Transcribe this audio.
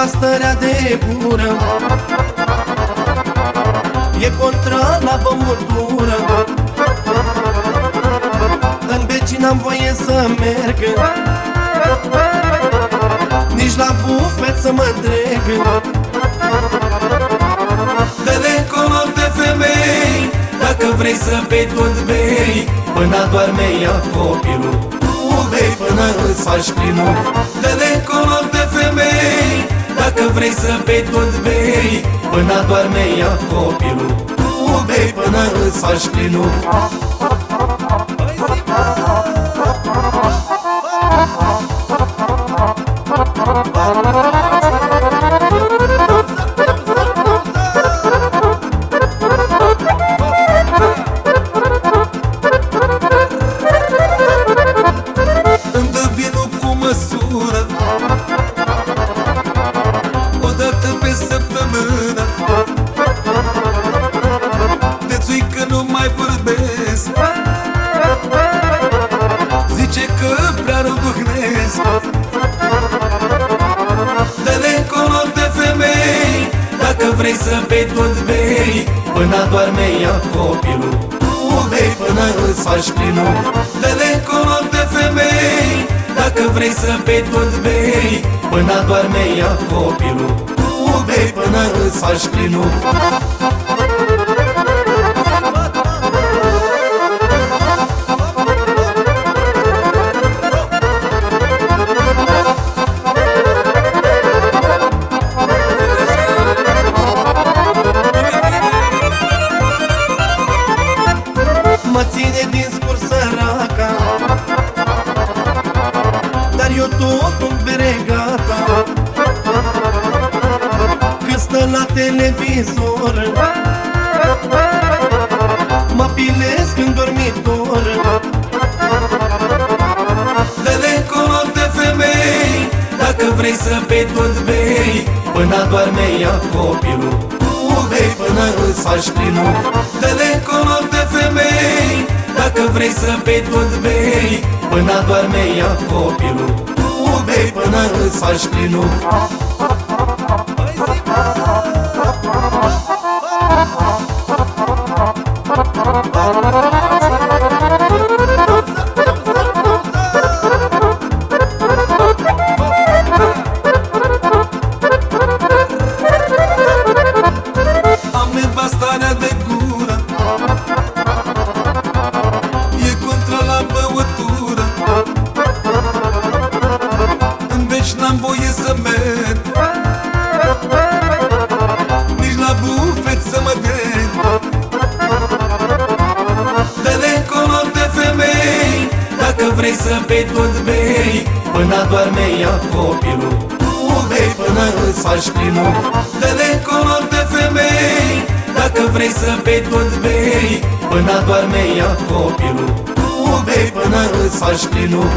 pastărea de gură. E contra la băutură. În beci n-am voie să merg. Nici la bufet să mă dreg Dă-le color de femei Dacă vrei să bei tot bei. Până doarme ea copilul Tu bei până îți faci plinul. Dă-le color de femei Dacă vrei să bei tot bei. Până doarme ea copilul. Tu bei până îți faci plinul. Îmi dă vinul cu măsură mai vorbesc. Zice că prea răduhnesc Dă-le color de femei Dacă vrei să bei tot bei Până doarme ea copilul. Tu bei până îți faci plinul. Dă-le color de femei Dacă vrei să bei tot bei Până doarme ea copilul. Tu bei până îți faci plinul Mă ține din scurs săraca. Dar eu tot un bere gata. Când stă la televizor Mă pilesc în dormitor. Dă-le color de femei Dacă vrei să bei tot bei. Până doarme ea copilul Tu bei până îți faci plinul. Dă-le color de femei Dacă vrei să bei tot bei Până doarme ea copilul. Tu bei până îți faci plinul Am color de femei Dacă vrei să bei tot bei Până doarme ea copilul. Tu bei până îți faci plinul. Dă-le color de femei Dacă vrei să bei tot bei Până doarme ea copilul. Tu bei până îți faci plinul